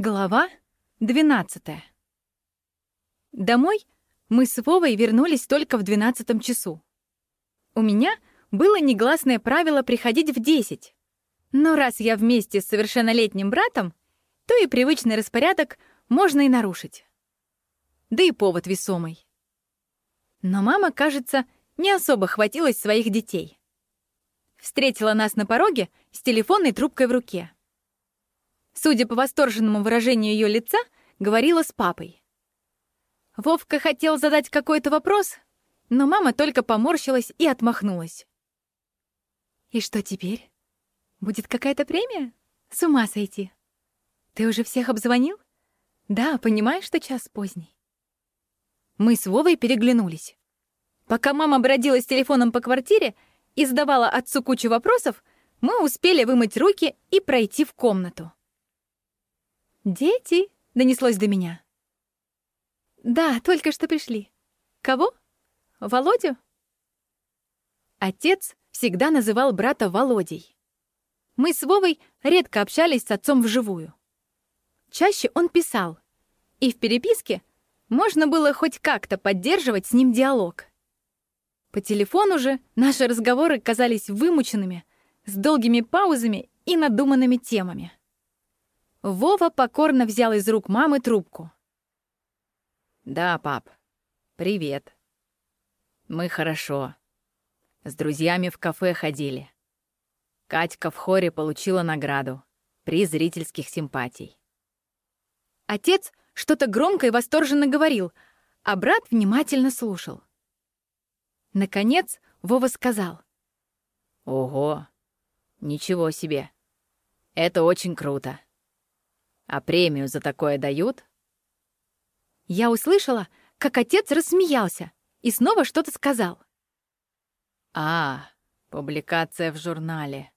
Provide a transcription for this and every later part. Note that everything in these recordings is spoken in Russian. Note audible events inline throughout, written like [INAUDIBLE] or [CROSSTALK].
Глава 12 Домой мы с Вовой вернулись только в 12 часу. У меня было негласное правило приходить в 10. Но раз я вместе с совершеннолетним братом, то и привычный распорядок можно и нарушить. Да и повод весомый. Но мама, кажется, не особо хватилась своих детей. Встретила нас на пороге с телефонной трубкой в руке. Судя по восторженному выражению ее лица, говорила с папой. Вовка хотел задать какой-то вопрос, но мама только поморщилась и отмахнулась. «И что теперь? Будет какая-то премия? С ума сойти. Ты уже всех обзвонил? Да, понимаешь, что час поздний». Мы с Вовой переглянулись. Пока мама бродила с телефоном по квартире и задавала отцу кучу вопросов, мы успели вымыть руки и пройти в комнату. «Дети!» — донеслось до меня. «Да, только что пришли. Кого? Володю?» Отец всегда называл брата Володей. Мы с Вовой редко общались с отцом вживую. Чаще он писал, и в переписке можно было хоть как-то поддерживать с ним диалог. По телефону же наши разговоры казались вымученными, с долгими паузами и надуманными темами. Вова покорно взял из рук мамы трубку. «Да, пап. Привет. Мы хорошо. С друзьями в кафе ходили. Катька в хоре получила награду. Приз зрительских симпатий. Отец что-то громко и восторженно говорил, а брат внимательно слушал. Наконец Вова сказал. «Ого! Ничего себе! Это очень круто! А премию за такое дают?» Я услышала, как отец рассмеялся и снова что-то сказал. «А, публикация в журнале.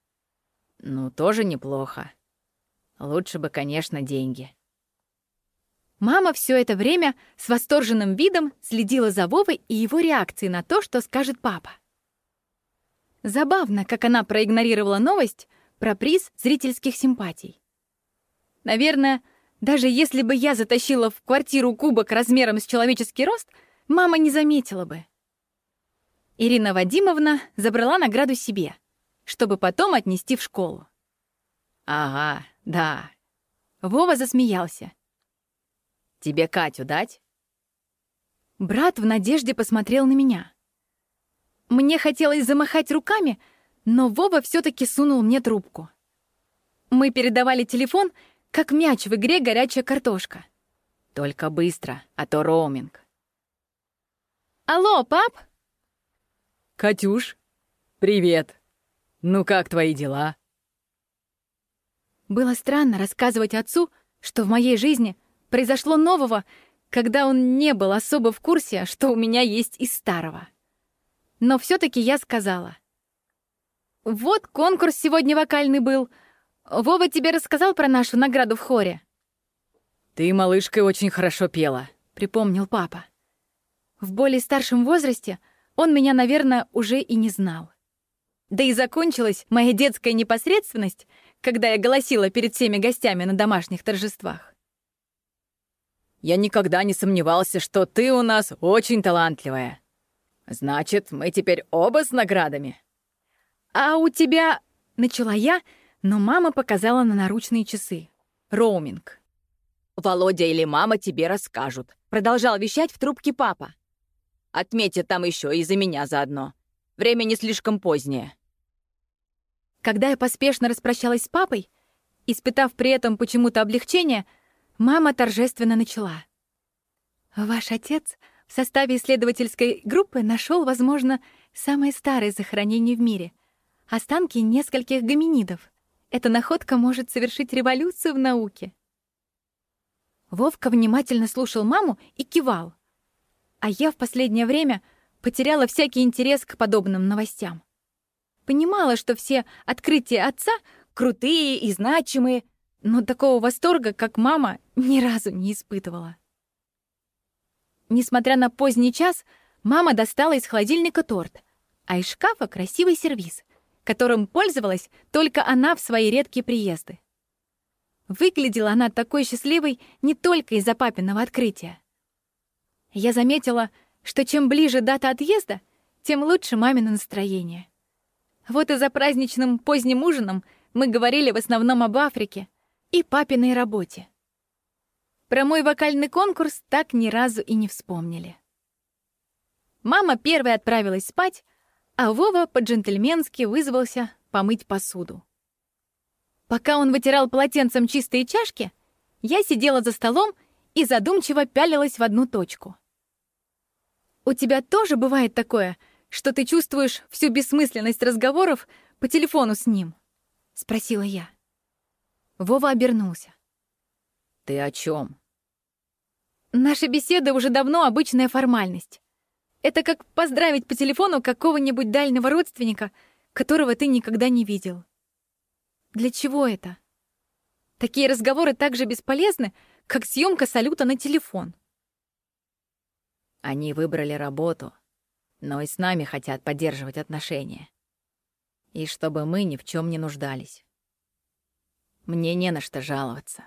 Ну, тоже неплохо. Лучше бы, конечно, деньги». Мама все это время с восторженным видом следила за Вовой и его реакцией на то, что скажет папа. Забавно, как она проигнорировала новость про приз зрительских симпатий. Наверное, даже если бы я затащила в квартиру кубок размером с человеческий рост, мама не заметила бы. Ирина Вадимовна забрала награду себе, чтобы потом отнести в школу. «Ага, да». Вова засмеялся. Тебе Катю дать?» Брат в надежде посмотрел на меня. Мне хотелось замахать руками, но Вова все таки сунул мне трубку. Мы передавали телефон, как мяч в игре «Горячая картошка». «Только быстро, а то роуминг». «Алло, пап?» «Катюш, привет. Ну как твои дела?» Было странно рассказывать отцу, что в моей жизни произошло нового, когда он не был особо в курсе, что у меня есть из старого. Но все таки я сказала. «Вот конкурс сегодня вокальный был. Вова тебе рассказал про нашу награду в хоре?» «Ты, малышка, очень хорошо пела», — припомнил папа. В более старшем возрасте он меня, наверное, уже и не знал. Да и закончилась моя детская непосредственность, когда я голосила перед всеми гостями на домашних торжествах. Я никогда не сомневался, что ты у нас очень талантливая. Значит, мы теперь оба с наградами. А у тебя... Начала я, но мама показала на наручные часы. Роуминг. «Володя или мама тебе расскажут», — продолжал вещать в трубке папа. «Отметят там еще и за меня заодно. Время не слишком позднее». Когда я поспешно распрощалась с папой, испытав при этом почему-то облегчение, Мама торжественно начала. «Ваш отец в составе исследовательской группы нашел, возможно, самое старое захоронение в мире — останки нескольких гоминидов. Эта находка может совершить революцию в науке». Вовка внимательно слушал маму и кивал. А я в последнее время потеряла всякий интерес к подобным новостям. Понимала, что все открытия отца крутые и значимые, но такого восторга, как мама, ни разу не испытывала. Несмотря на поздний час, мама достала из холодильника торт, а из шкафа красивый сервиз, которым пользовалась только она в свои редкие приезды. Выглядела она такой счастливой не только из-за папиного открытия. Я заметила, что чем ближе дата отъезда, тем лучше мамино настроение. Вот и за праздничным поздним ужином мы говорили в основном об Африке и папиной работе. Про мой вокальный конкурс так ни разу и не вспомнили. Мама первой отправилась спать, а Вова по-джентльменски вызвался помыть посуду. Пока он вытирал полотенцем чистые чашки, я сидела за столом и задумчиво пялилась в одну точку. «У тебя тоже бывает такое, что ты чувствуешь всю бессмысленность разговоров по телефону с ним?» — спросила я. Вова обернулся. «Ты о чем? Наша беседа уже давно обычная формальность. Это как поздравить по телефону какого-нибудь дальнего родственника, которого ты никогда не видел. Для чего это? Такие разговоры так же бесполезны, как съемка салюта на телефон. Они выбрали работу, но и с нами хотят поддерживать отношения. И чтобы мы ни в чем не нуждались. Мне не на что жаловаться.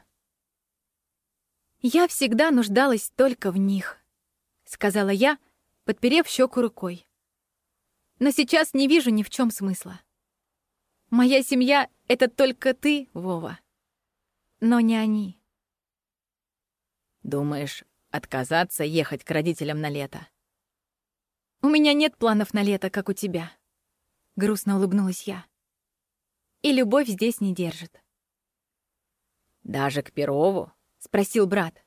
«Я всегда нуждалась только в них», — сказала я, подперев щеку рукой. «Но сейчас не вижу ни в чем смысла. Моя семья — это только ты, Вова, но не они». «Думаешь, отказаться ехать к родителям на лето?» «У меня нет планов на лето, как у тебя», — грустно улыбнулась я. «И любовь здесь не держит». «Даже к Перову?» — спросил брат.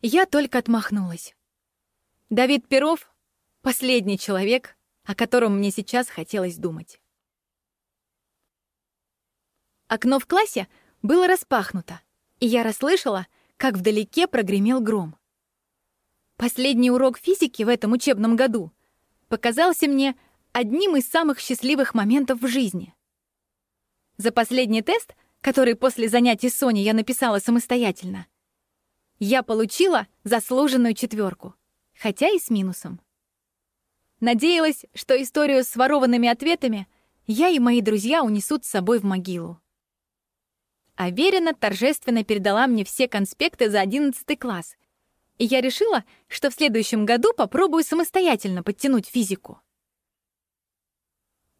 Я только отмахнулась. Давид Перов — последний человек, о котором мне сейчас хотелось думать. Окно в классе было распахнуто, и я расслышала, как вдалеке прогремел гром. Последний урок физики в этом учебном году показался мне одним из самых счастливых моментов в жизни. За последний тест — который после занятий Сони я написала самостоятельно, я получила заслуженную четверку, хотя и с минусом. Надеялась, что историю с ворованными ответами я и мои друзья унесут с собой в могилу. Аверина торжественно передала мне все конспекты за 11 класс, и я решила, что в следующем году попробую самостоятельно подтянуть физику.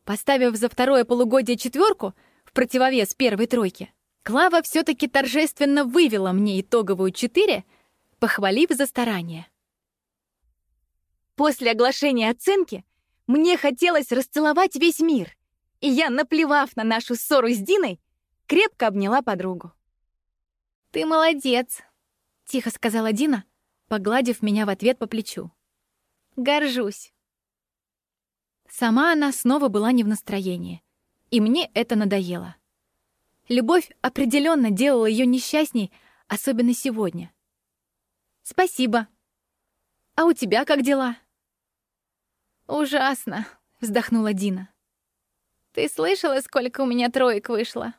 Поставив за второе полугодие четверку, в противовес первой тройке, Клава все-таки торжественно вывела мне итоговую четыре, похвалив за старание. После оглашения оценки мне хотелось расцеловать весь мир, и я, наплевав на нашу ссору с Диной, крепко обняла подругу. «Ты молодец», — тихо сказала Дина, погладив меня в ответ по плечу. «Горжусь». Сама она снова была не в настроении и мне это надоело. Любовь определенно делала ее несчастней, особенно сегодня. «Спасибо. А у тебя как дела?» «Ужасно», — вздохнула Дина. «Ты слышала, сколько у меня троек вышло?»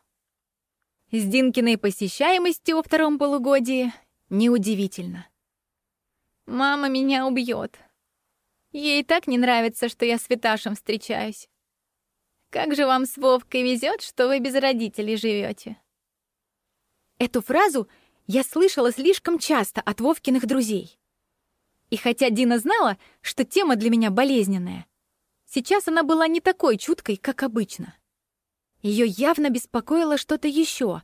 С Динкиной посещаемостью во втором полугодии неудивительно. «Мама меня убьет. Ей так не нравится, что я с Виташем встречаюсь. Как же вам с Вовкой везет, что вы без родителей живете. Эту фразу я слышала слишком часто от Вовкиных друзей. И хотя Дина знала, что тема для меня болезненная, сейчас она была не такой чуткой, как обычно. Ее явно беспокоило что-то еще,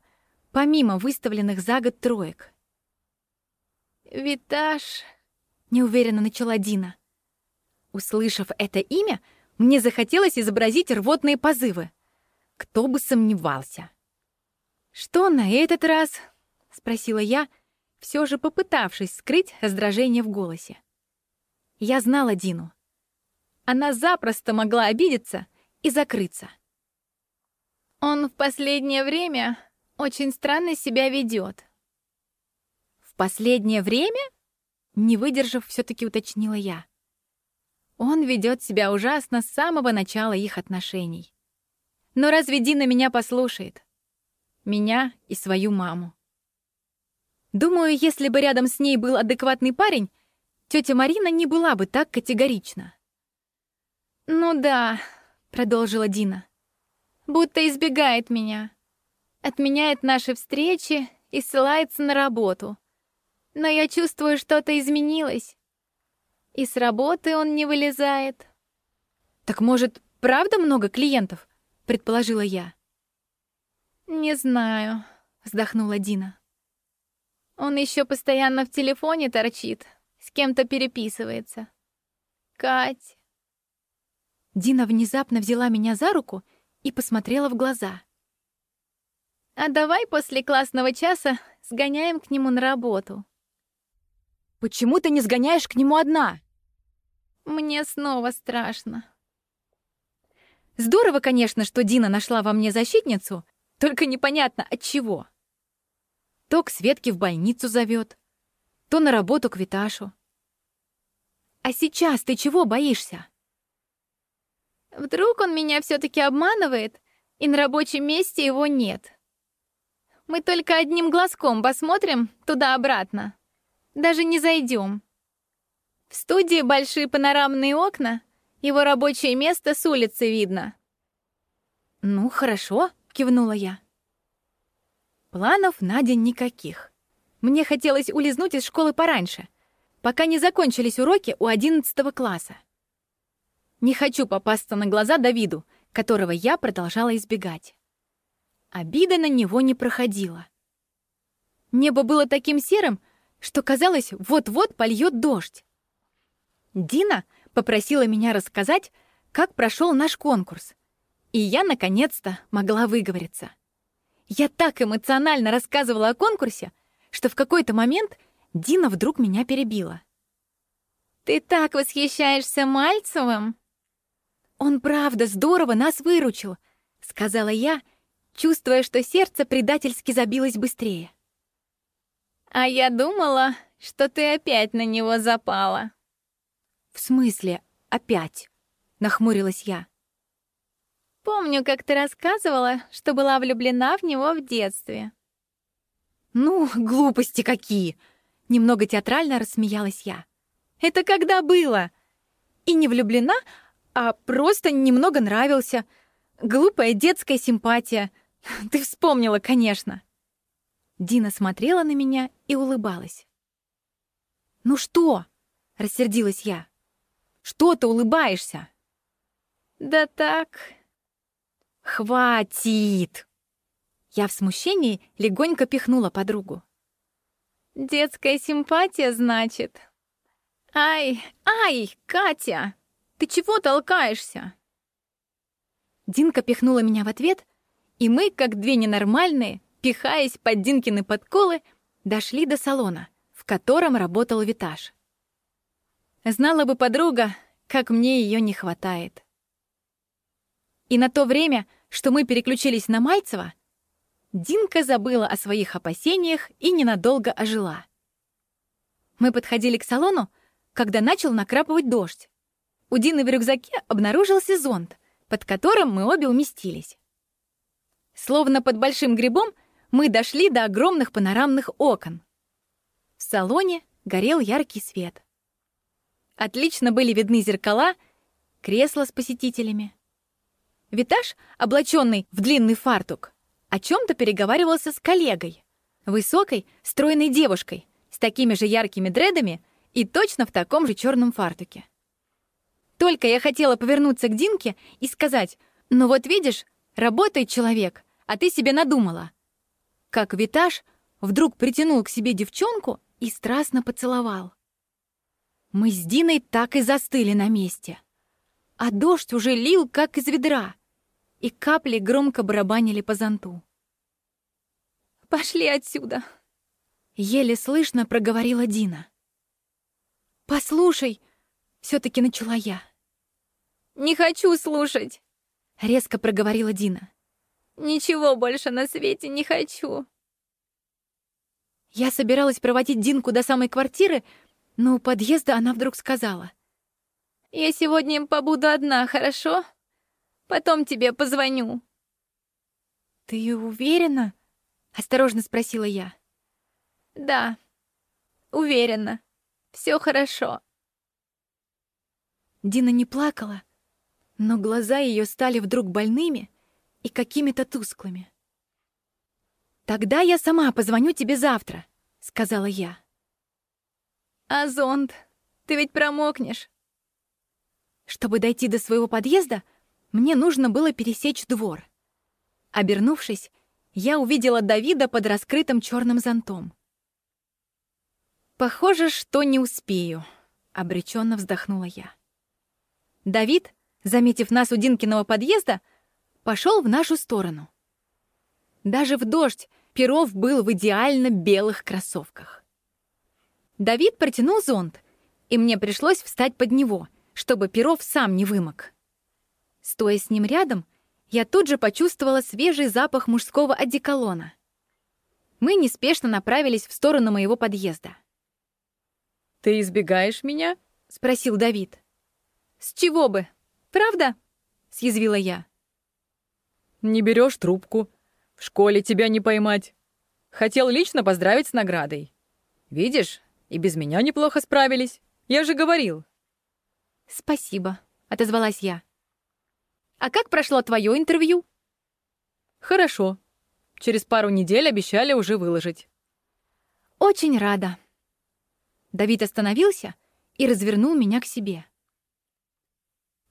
помимо выставленных за год троек. «Витаж», — неуверенно начала Дина. Услышав это имя, мне захотелось изобразить рвотные позывы. Кто бы сомневался. «Что на этот раз?» — спросила я, все же попытавшись скрыть раздражение в голосе. Я знала Дину. Она запросто могла обидеться и закрыться. Он в последнее время очень странно себя ведет. В последнее время? Не выдержав, все-таки уточнила я. Он ведет себя ужасно с самого начала их отношений. Но разве Дина меня послушает? Меня и свою маму. Думаю, если бы рядом с ней был адекватный парень, тетя Марина не была бы так категорична. «Ну да», — продолжила Дина, — «будто избегает меня. отменяет наши встречи и ссылается на работу. Но я чувствую, что-то изменилось. И с работы он не вылезает. Так может, правда много клиентов? предположила я. Не знаю, вздохнула Дина. Он еще постоянно в телефоне торчит, с кем-то переписывается. Кать. Дина внезапно взяла меня за руку и посмотрела в глаза. А давай после классного часа сгоняем к нему на работу. Почему ты не сгоняешь к нему одна? Мне снова страшно. Здорово, конечно, что Дина нашла во мне защитницу, только непонятно от чего. То к Светке в больницу зовет, то на работу к Виташу. А сейчас ты чего боишься? Вдруг он меня все таки обманывает, и на рабочем месте его нет. Мы только одним глазком посмотрим туда-обратно. Даже не зайдем. В студии большие панорамные окна, его рабочее место с улицы видно. «Ну, хорошо», — кивнула я. Планов на день никаких. Мне хотелось улизнуть из школы пораньше, пока не закончились уроки у одиннадцатого класса. Не хочу попасться на глаза Давиду, которого я продолжала избегать. Обида на него не проходила. Небо было таким серым, что казалось, вот-вот польет дождь. Дина попросила меня рассказать, как прошел наш конкурс, и я наконец-то могла выговориться. Я так эмоционально рассказывала о конкурсе, что в какой-то момент Дина вдруг меня перебила. «Ты так восхищаешься Мальцевым?» «Он правда здорово нас выручил», — сказала я, чувствуя, что сердце предательски забилось быстрее. А я думала, что ты опять на него запала. В смысле, опять? Нахмурилась я. Помню, как ты рассказывала, что была влюблена в него в детстве. Ну, глупости какие! Немного театрально рассмеялась я. Это когда было? И не влюблена, а просто немного нравился. Глупая детская симпатия. [LAUGHS] Ты вспомнила, конечно. Дина смотрела на меня и улыбалась. «Ну что?» — рассердилась я. «Что ты улыбаешься?» «Да так...» «Хватит!» Я в смущении легонько пихнула подругу. «Детская симпатия, значит?» «Ай, ай, Катя! Ты чего толкаешься?» Динка пихнула меня в ответ, и мы, как две ненормальные, пихаясь под Динкины подколы, дошли до салона, в котором работал Витаж. Знала бы подруга, как мне ее не хватает. И на то время, что мы переключились на Мальцева, Динка забыла о своих опасениях и ненадолго ожила. Мы подходили к салону, когда начал накрапывать дождь. У Дины в рюкзаке обнаружился зонт, под которым мы обе уместились. Словно под большим грибом мы дошли до огромных панорамных окон. В салоне горел яркий свет. Отлично были видны зеркала, кресла с посетителями. Витаж, облаченный в длинный фартук, о чем-то переговаривался с коллегой, высокой, стройной девушкой, с такими же яркими дредами и точно в таком же черном фартуке. Только я хотела повернуться к Динке и сказать, «Ну вот видишь, работает человек, а ты себе надумала как Витаж вдруг притянул к себе девчонку и страстно поцеловал. Мы с Диной так и застыли на месте. А дождь уже лил, как из ведра, и капли громко барабанили по зонту. «Пошли отсюда!» — еле слышно проговорила Дина. «Послушай!» — все-таки начала я. «Не хочу слушать!» — резко проговорила Дина. Ничего больше на свете не хочу. Я собиралась проводить Динку до самой квартиры, но у подъезда она вдруг сказала. «Я сегодня побуду одна, хорошо? Потом тебе позвоню». «Ты уверена?» — осторожно спросила я. «Да, уверена. Все хорошо». Дина не плакала, но глаза ее стали вдруг больными — и какими-то тусклыми. «Тогда я сама позвоню тебе завтра», — сказала я. «А зонт? Ты ведь промокнешь». Чтобы дойти до своего подъезда, мне нужно было пересечь двор. Обернувшись, я увидела Давида под раскрытым черным зонтом. «Похоже, что не успею», — обреченно вздохнула я. Давид, заметив нас у Динкиного подъезда, пошел в нашу сторону. Даже в дождь Перов был в идеально белых кроссовках. Давид протянул зонт, и мне пришлось встать под него, чтобы Перов сам не вымок. Стоя с ним рядом, я тут же почувствовала свежий запах мужского одеколона. Мы неспешно направились в сторону моего подъезда. «Ты избегаешь меня?» — спросил Давид. «С чего бы? Правда?» — съязвила я. «Не берешь трубку. В школе тебя не поймать. Хотел лично поздравить с наградой. Видишь, и без меня неплохо справились. Я же говорил». «Спасибо», — отозвалась я. «А как прошло твое интервью?» «Хорошо. Через пару недель обещали уже выложить». «Очень рада». Давид остановился и развернул меня к себе.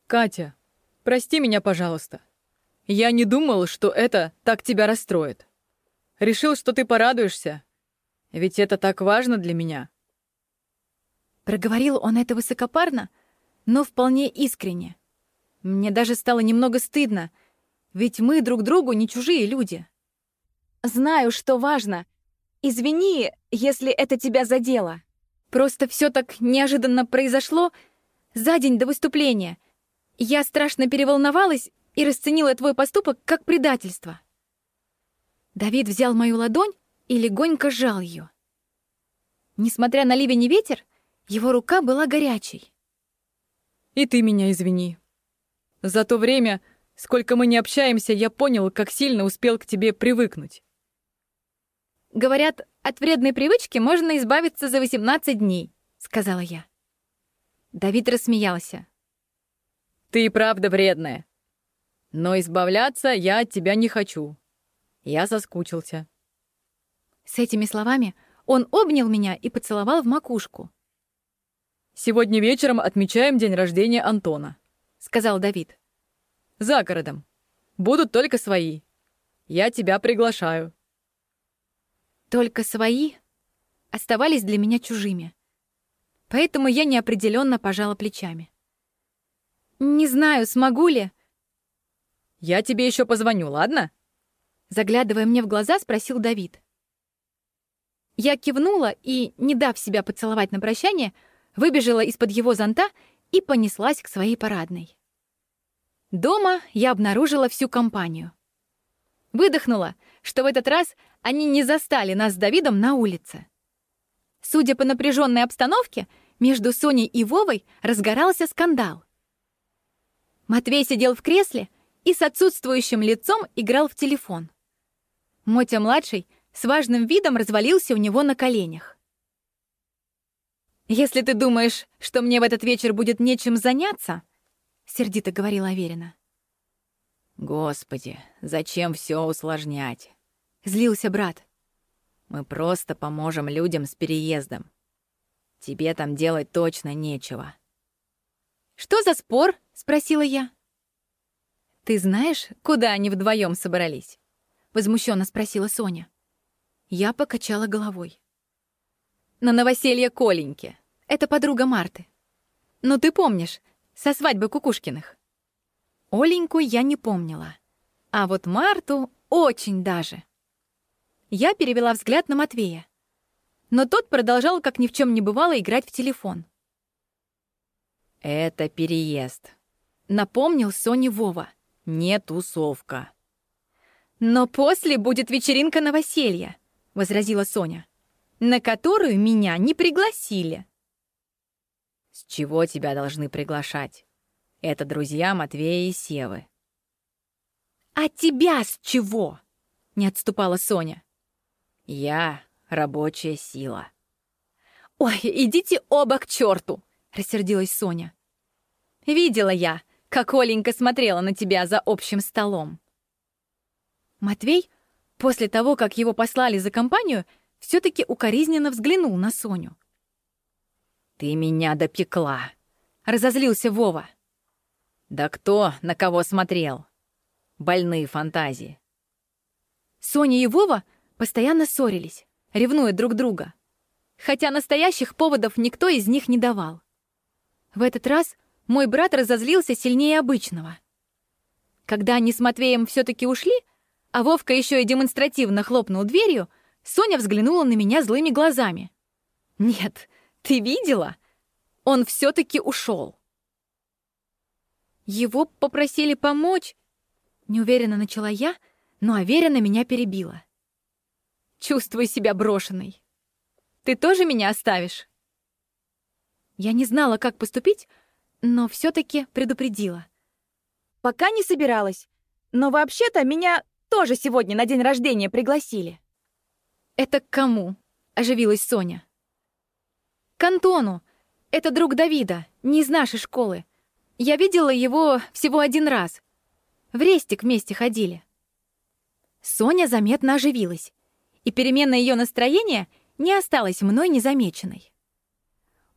«Катя, прости меня, пожалуйста. Я не думал, что это так тебя расстроит. Решил, что ты порадуешься. Ведь это так важно для меня». Проговорил он это высокопарно, но вполне искренне. Мне даже стало немного стыдно, ведь мы друг другу не чужие люди. «Знаю, что важно. Извини, если это тебя задело». Просто все так неожиданно произошло за день до выступления. Я страшно переволновалась и расценила твой поступок как предательство. Давид взял мою ладонь и легонько сжал ее. Несмотря на ливень и ветер, его рука была горячей. «И ты меня извини. За то время, сколько мы не общаемся, я понял, как сильно успел к тебе привыкнуть». Говорят, от вредной привычки можно избавиться за 18 дней, сказала я. Давид рассмеялся. Ты и правда вредная. Но избавляться я от тебя не хочу. Я соскучился. С этими словами он обнял меня и поцеловал в макушку. «Сегодня вечером отмечаем день рождения Антона», — сказал Давид. «За городом. Будут только свои. Я тебя приглашаю». Только свои оставались для меня чужими. Поэтому я неопределенно пожала плечами. «Не знаю, смогу ли...» «Я тебе еще позвоню, ладно?» Заглядывая мне в глаза, спросил Давид. Я кивнула и, не дав себя поцеловать на прощание, выбежала из-под его зонта и понеслась к своей парадной. Дома я обнаружила всю компанию. Выдохнула, что в этот раз они не застали нас с Давидом на улице. Судя по напряженной обстановке, между Соней и Вовой разгорался скандал. Матвей сидел в кресле и с отсутствующим лицом играл в телефон. Мотя-младший с важным видом развалился у него на коленях. «Если ты думаешь, что мне в этот вечер будет нечем заняться», — сердито говорила Аверина. «Господи, зачем все усложнять?» — злился брат. «Мы просто поможем людям с переездом. Тебе там делать точно нечего». «Что за спор?» — спросила я. «Ты знаешь, куда они вдвоем собрались?» — возмущенно спросила Соня. Я покачала головой. «На новоселье Коленьки. Это подруга Марты. Ну, ты помнишь, со свадьбы Кукушкиных». Оленьку я не помнила, а вот Марту очень даже. Я перевела взгляд на Матвея. Но тот продолжал, как ни в чем не бывало, играть в телефон. «Это переезд», — напомнил Соне Вова. «Не тусовка». «Но после будет вечеринка новоселья», — возразила Соня, «на которую меня не пригласили». «С чего тебя должны приглашать? Это друзья Матвея и Севы». «А тебя с чего?» — не отступала Соня. Я рабочая сила. Ой, идите оба к черту, рассердилась Соня. Видела я, как Оленька смотрела на тебя за общим столом. Матвей После того, как его послали за компанию, все таки укоризненно взглянул на Соню. «Ты меня допекла», — разозлился Вова. «Да кто на кого смотрел? Больные фантазии». Соня и Вова постоянно ссорились, ревнуя друг друга. Хотя настоящих поводов никто из них не давал. В этот раз мой брат разозлился сильнее обычного. Когда они с Матвеем все таки ушли, а Вовка еще и демонстративно хлопнул дверью, Соня взглянула на меня злыми глазами. «Нет, ты видела? Он все таки ушел. Его попросили помочь. Неуверенно начала я, но Аверина меня перебила. Чувствую себя брошенной. Ты тоже меня оставишь? Я не знала, как поступить, но все таки предупредила. Пока не собиралась, но вообще-то меня тоже сегодня на день рождения пригласили. Это к кому? Оживилась Соня. К Антону. Это друг Давида, не из нашей школы. Я видела его всего один раз. В рестик вместе ходили. Соня заметно оживилась, и перемена ее настроения не осталась мной незамеченной.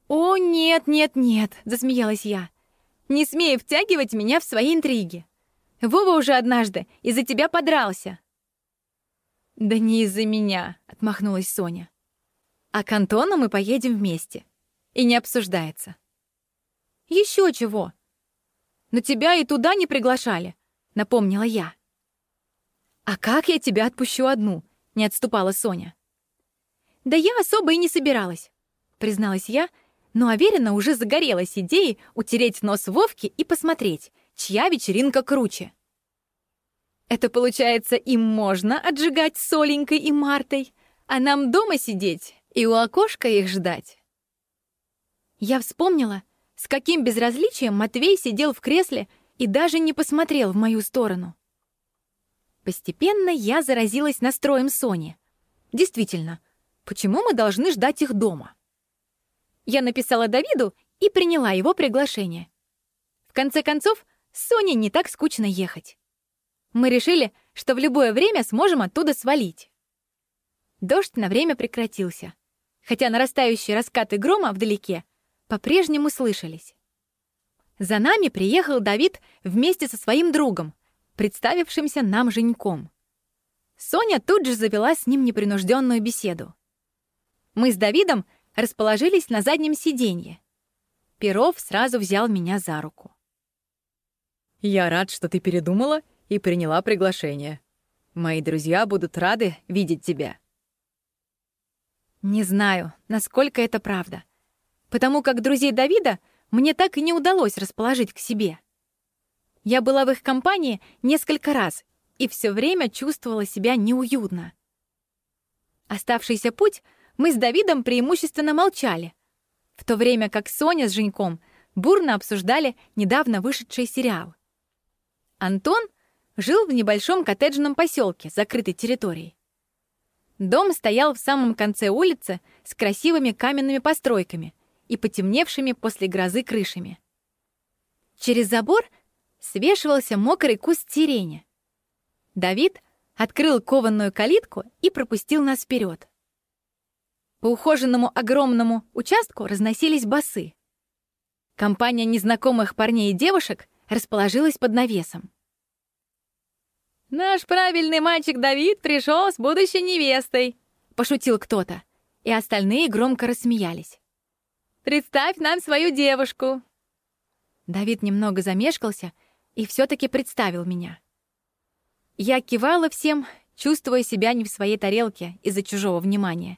«О, нет, нет, нет!» — засмеялась я. «Не смей втягивать меня в свои интриги. Вова уже однажды из-за тебя подрался». «Да не из-за меня», — отмахнулась Соня. «А к Антону мы поедем вместе. И не обсуждается». Еще чего?» «Но тебя и туда не приглашали», — напомнила я. «А как я тебя отпущу одну?» — не отступала Соня. «Да я особо и не собиралась», — призналась я, но уверенно уже загорелась идеей утереть нос Вовки и посмотреть, чья вечеринка круче. Это получается, им можно отжигать Соленькой и Мартой, а нам дома сидеть и у окошка их ждать. Я вспомнила, с каким безразличием Матвей сидел в кресле и даже не посмотрел в мою сторону. Постепенно я заразилась настроем Сони. Действительно, почему мы должны ждать их дома? Я написала Давиду и приняла его приглашение. В конце концов, с Соней не так скучно ехать. Мы решили, что в любое время сможем оттуда свалить. Дождь на время прекратился, хотя нарастающие раскаты грома вдалеке по-прежнему слышались. За нами приехал Давид вместе со своим другом, представившимся нам Женьком. Соня тут же завела с ним непринужденную беседу. Мы с Давидом расположились на заднем сиденье. Перов сразу взял меня за руку. «Я рад, что ты передумала и приняла приглашение. Мои друзья будут рады видеть тебя». Не знаю, насколько это правда, потому как друзей Давида мне так и не удалось расположить к себе. Я была в их компании несколько раз и все время чувствовала себя неуютно. Оставшийся путь мы с Давидом преимущественно молчали, в то время как Соня с Женьком бурно обсуждали недавно вышедший сериал. Антон жил в небольшом коттеджном поселке, закрытой территорией. Дом стоял в самом конце улицы с красивыми каменными постройками и потемневшими после грозы крышами. Через забор свешивался мокрый куст сирени. Давид открыл кованную калитку и пропустил нас вперед. По ухоженному огромному участку разносились басы. Компания незнакомых парней и девушек расположилась под навесом. «Наш правильный мальчик Давид пришел с будущей невестой», — пошутил кто-то, и остальные громко рассмеялись. «Представь нам свою девушку». Давид немного замешкался и все-таки представил меня. Я кивала всем, чувствуя себя не в своей тарелке из-за чужого внимания.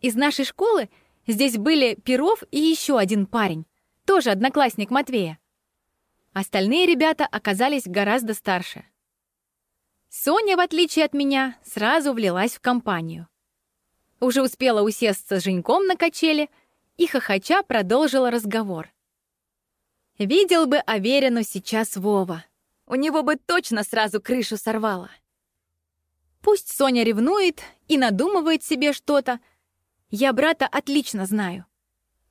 Из нашей школы здесь были Перов и еще один парень, тоже одноклассник Матвея. Остальные ребята оказались гораздо старше. Соня, в отличие от меня, сразу влилась в компанию. Уже успела усесться с Женьком на качели и хохоча продолжила разговор. Видел бы Аверину сейчас Вова. У него бы точно сразу крышу сорвало. Пусть Соня ревнует и надумывает себе что-то. Я брата отлично знаю.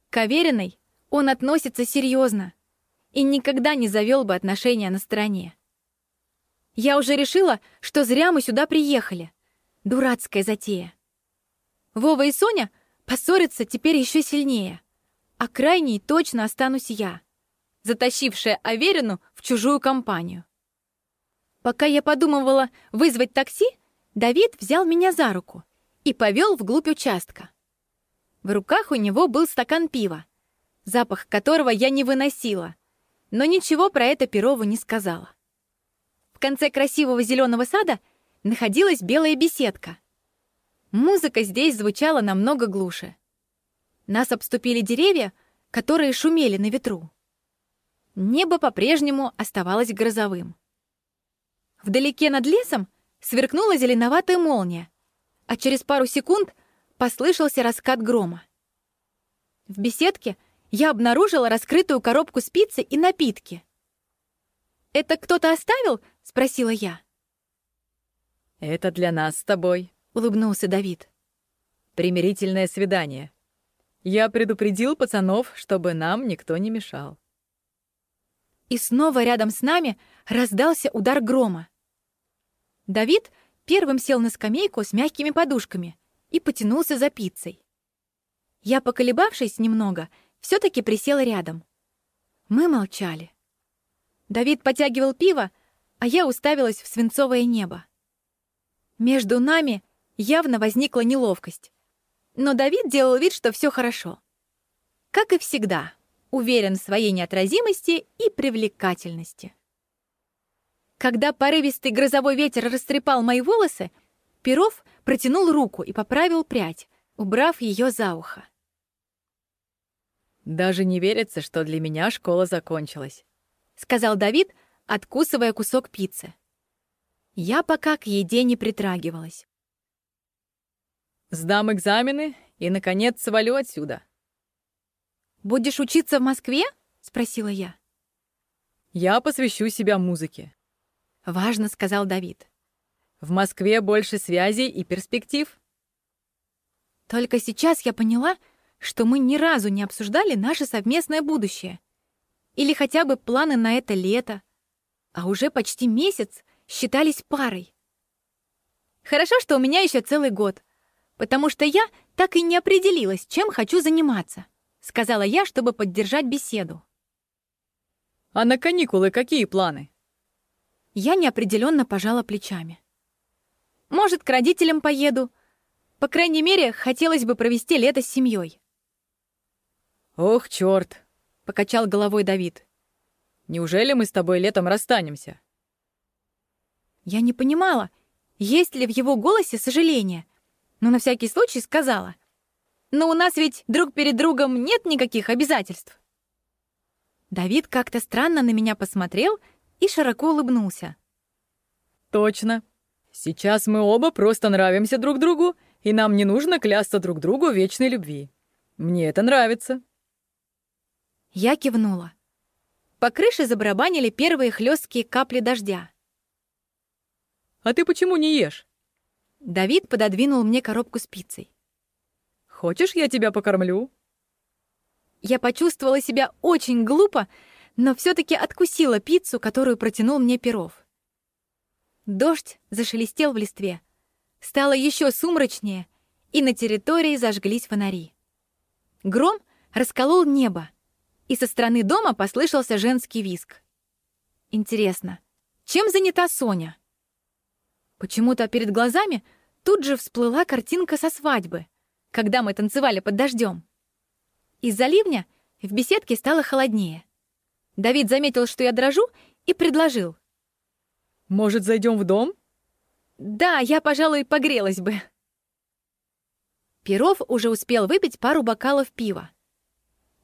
К Авериной он относится серьезно и никогда не завел бы отношения на стороне. Я уже решила, что зря мы сюда приехали. Дурацкая затея. Вова и Соня поссорятся теперь еще сильнее. А крайней точно останусь я, затащившая Аверину в чужую компанию. Пока я подумывала вызвать такси, Давид взял меня за руку и повел вглубь участка. В руках у него был стакан пива, запах которого я не выносила, но ничего про это Перову не сказала. В конце красивого зеленого сада находилась белая беседка. Музыка здесь звучала намного глуше. Нас обступили деревья, которые шумели на ветру. Небо по-прежнему оставалось грозовым. Вдалеке над лесом сверкнула зеленоватая молния, а через пару секунд послышался раскат грома. В беседке я обнаружила раскрытую коробку спицы и напитки. «Это кто-то оставил?» — спросила я. «Это для нас с тобой», — улыбнулся Давид. «Примирительное свидание. Я предупредил пацанов, чтобы нам никто не мешал». И снова рядом с нами раздался удар грома. Давид первым сел на скамейку с мягкими подушками и потянулся за пиццей. Я, поколебавшись немного, все таки присела рядом. Мы молчали. Давид потягивал пиво, а я уставилась в свинцовое небо. Между нами явно возникла неловкость. Но Давид делал вид, что все хорошо. Как и всегда, уверен в своей неотразимости и привлекательности. Когда порывистый грозовой ветер растрепал мои волосы, Перов протянул руку и поправил прядь, убрав ее за ухо. «Даже не верится, что для меня школа закончилась», — сказал Давид, откусывая кусок пиццы. Я пока к еде не притрагивалась. «Сдам экзамены и, наконец, свалю отсюда», «Будешь учиться в Москве?» — спросила я. «Я посвящу себя музыке». «Важно», — сказал Давид. «В Москве больше связей и перспектив». Только сейчас я поняла, что мы ни разу не обсуждали наше совместное будущее. Или хотя бы планы на это лето. А уже почти месяц считались парой. Хорошо, что у меня еще целый год, потому что я так и не определилась, чем хочу заниматься. — сказала я, чтобы поддержать беседу. «А на каникулы какие планы?» Я неопределенно пожала плечами. «Может, к родителям поеду. По крайней мере, хотелось бы провести лето с семьей. «Ох, черт! Покачал головой Давид. «Неужели мы с тобой летом расстанемся?» Я не понимала, есть ли в его голосе сожаление, но на всякий случай сказала. Но у нас ведь друг перед другом нет никаких обязательств. Давид как-то странно на меня посмотрел и широко улыбнулся. Точно. Сейчас мы оба просто нравимся друг другу, и нам не нужно клясться друг другу вечной любви. Мне это нравится. Я кивнула. По крыше забарабанили первые хлесткие капли дождя. «А ты почему не ешь?» Давид пододвинул мне коробку с пиццей. Хочешь, я тебя покормлю?» Я почувствовала себя очень глупо, но все таки откусила пиццу, которую протянул мне Перов. Дождь зашелестел в листве. Стало еще сумрачнее, и на территории зажглись фонари. Гром расколол небо, и со стороны дома послышался женский визг. Интересно, чем занята Соня? Почему-то перед глазами тут же всплыла картинка со свадьбы — когда мы танцевали под дождем. Из-за ливня в беседке стало холоднее. Давид заметил, что я дрожу, и предложил. «Может, зайдем в дом?» «Да, я, пожалуй, погрелась бы». Перов уже успел выпить пару бокалов пива.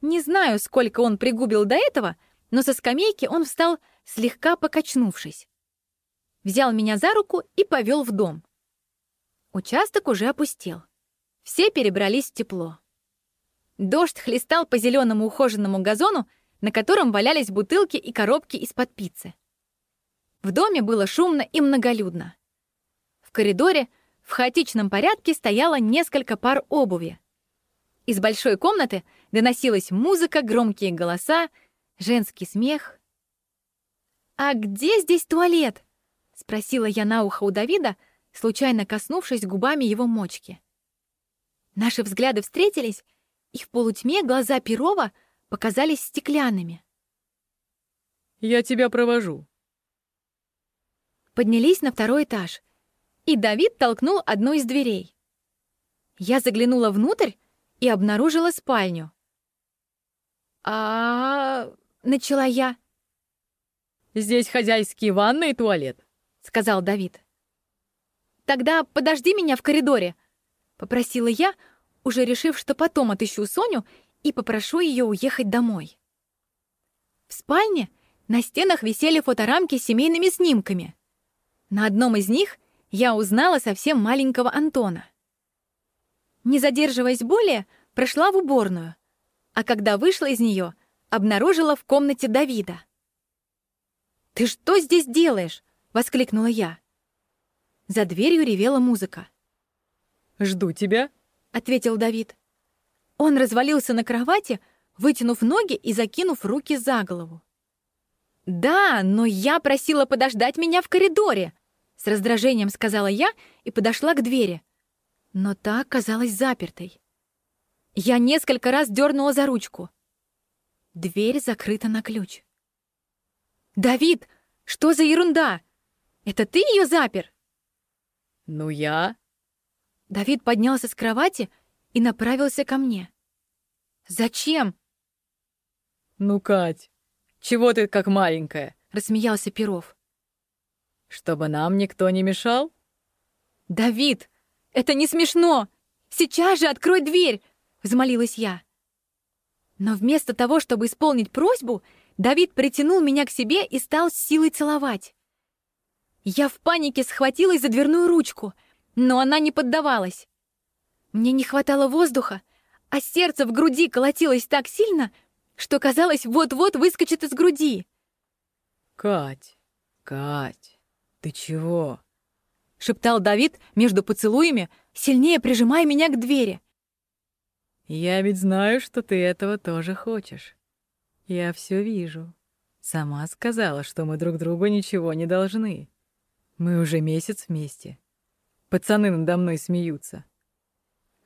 Не знаю, сколько он пригубил до этого, но со скамейки он встал, слегка покачнувшись. Взял меня за руку и повел в дом. Участок уже опустел. Все перебрались в тепло. Дождь хлестал по зеленому ухоженному газону, на котором валялись бутылки и коробки из-под пиццы. В доме было шумно и многолюдно. В коридоре в хаотичном порядке стояло несколько пар обуви. Из большой комнаты доносилась музыка, громкие голоса, женский смех. «А где здесь туалет?» — Спросила я на ухо у Давида, случайно коснувшись губами его мочки. Наши взгляды встретились, и в полутьме глаза Перова показались стеклянными. «Я тебя провожу». Поднялись на второй этаж, и Давид толкнул одну из дверей. Я заглянула внутрь и обнаружила спальню. а начала я. «Здесь хозяйские ванны и туалет», — сказал Давид. «Тогда подожди меня в коридоре», — попросила я, уже решив, что потом отыщу Соню и попрошу ее уехать домой. В спальне на стенах висели фоторамки с семейными снимками. На одном из них я узнала совсем маленького Антона. Не задерживаясь более, прошла в уборную, а когда вышла из нее, обнаружила в комнате Давида. «Ты что здесь делаешь?» — воскликнула я. За дверью ревела музыка. «Жду тебя», — ответил Давид. Он развалился на кровати, вытянув ноги и закинув руки за голову. «Да, но я просила подождать меня в коридоре», — с раздражением сказала я и подошла к двери. Но та оказалась запертой. Я несколько раз дернула за ручку. Дверь закрыта на ключ. «Давид, что за ерунда? Это ты ее запер?» «Ну я...» Давид поднялся с кровати и направился ко мне. «Зачем?» «Ну, Кать, чего ты как маленькая?» — рассмеялся Перов. «Чтобы нам никто не мешал?» «Давид, это не смешно! Сейчас же открой дверь!» — взмолилась я. Но вместо того, чтобы исполнить просьбу, Давид притянул меня к себе и стал с силой целовать. Я в панике схватилась за дверную ручку, но она не поддавалась. Мне не хватало воздуха, а сердце в груди колотилось так сильно, что казалось, вот-вот выскочит из груди. «Кать, Кать, ты чего?» — шептал Давид между поцелуями, сильнее прижимая меня к двери. «Я ведь знаю, что ты этого тоже хочешь. Я все вижу. Сама сказала, что мы друг другу ничего не должны. Мы уже месяц вместе. Пацаны надо мной смеются.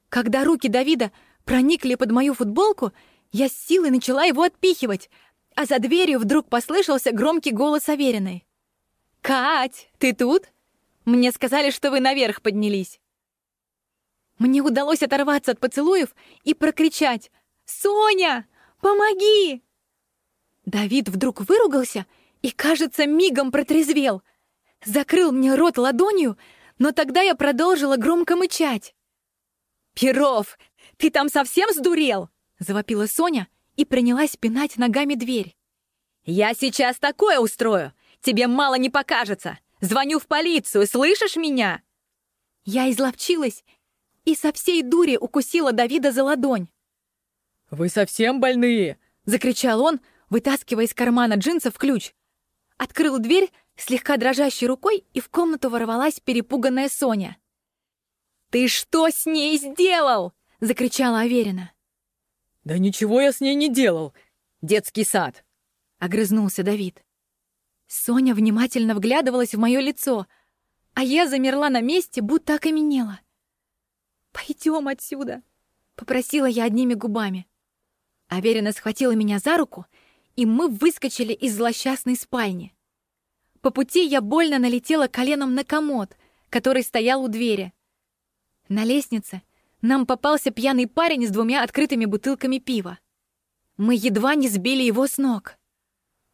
Когда руки Давида проникли под мою футболку, я с силой начала его отпихивать, а за дверью вдруг послышался громкий голос Авериной. «Кать, ты тут? Мне сказали, что вы наверх поднялись». Мне удалось оторваться от поцелуев и прокричать «Соня, помоги!» Давид вдруг выругался и, кажется, мигом протрезвел — закрыл мне рот ладонью, но тогда я продолжила громко мычать. «Перов, ты там совсем сдурел?» — завопила Соня и принялась пинать ногами дверь. «Я сейчас такое устрою! Тебе мало не покажется! Звоню в полицию, слышишь меня?» Я изловчилась и со всей дури укусила Давида за ладонь. «Вы совсем больные?» — закричал он, вытаскивая из кармана джинсов ключ. Открыл дверь слегка дрожащей рукой, и в комнату ворвалась перепуганная Соня. «Ты что с ней сделал?» — закричала Аверина. «Да ничего я с ней не делал. Детский сад!» — огрызнулся Давид. Соня внимательно вглядывалась в мое лицо, а я замерла на месте, будто окаменела. «Пойдем отсюда!» — попросила я одними губами. Аверина схватила меня за руку, и мы выскочили из злосчастной спальни. По пути я больно налетела коленом на комод, который стоял у двери. На лестнице нам попался пьяный парень с двумя открытыми бутылками пива. Мы едва не сбили его с ног.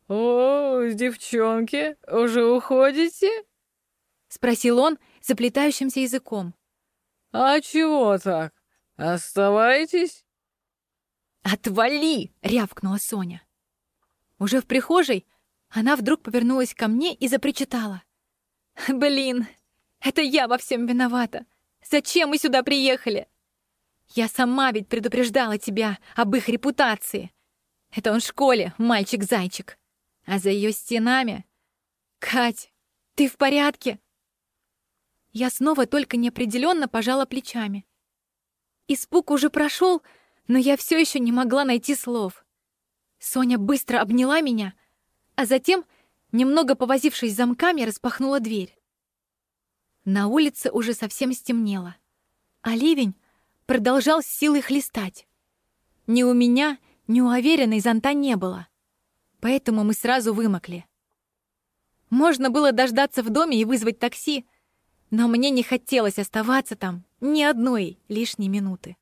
«О, девчонки, уже уходите?» — спросил он заплетающимся языком. «А чего так? Оставайтесь?» «Отвали!» — рявкнула Соня. Уже в прихожей она вдруг повернулась ко мне и запричитала. «Блин, это я во всем виновата. Зачем мы сюда приехали? Я сама ведь предупреждала тебя об их репутации. Это он в школе, мальчик-зайчик. А за ее стенами... Кать, ты в порядке?» Я снова только неопределенно пожала плечами. Испуг уже прошел, но я все еще не могла найти слов. Соня быстро обняла меня — а затем Немного повозившись замками, распахнула дверь. На улице уже совсем стемнело, а ливень продолжал с силой хлестать. Ни у меня, ни у Авериной зонта не было, поэтому мы сразу вымокли. Можно было дождаться в доме и вызвать такси, но мне не хотелось оставаться там ни одной лишней минуты.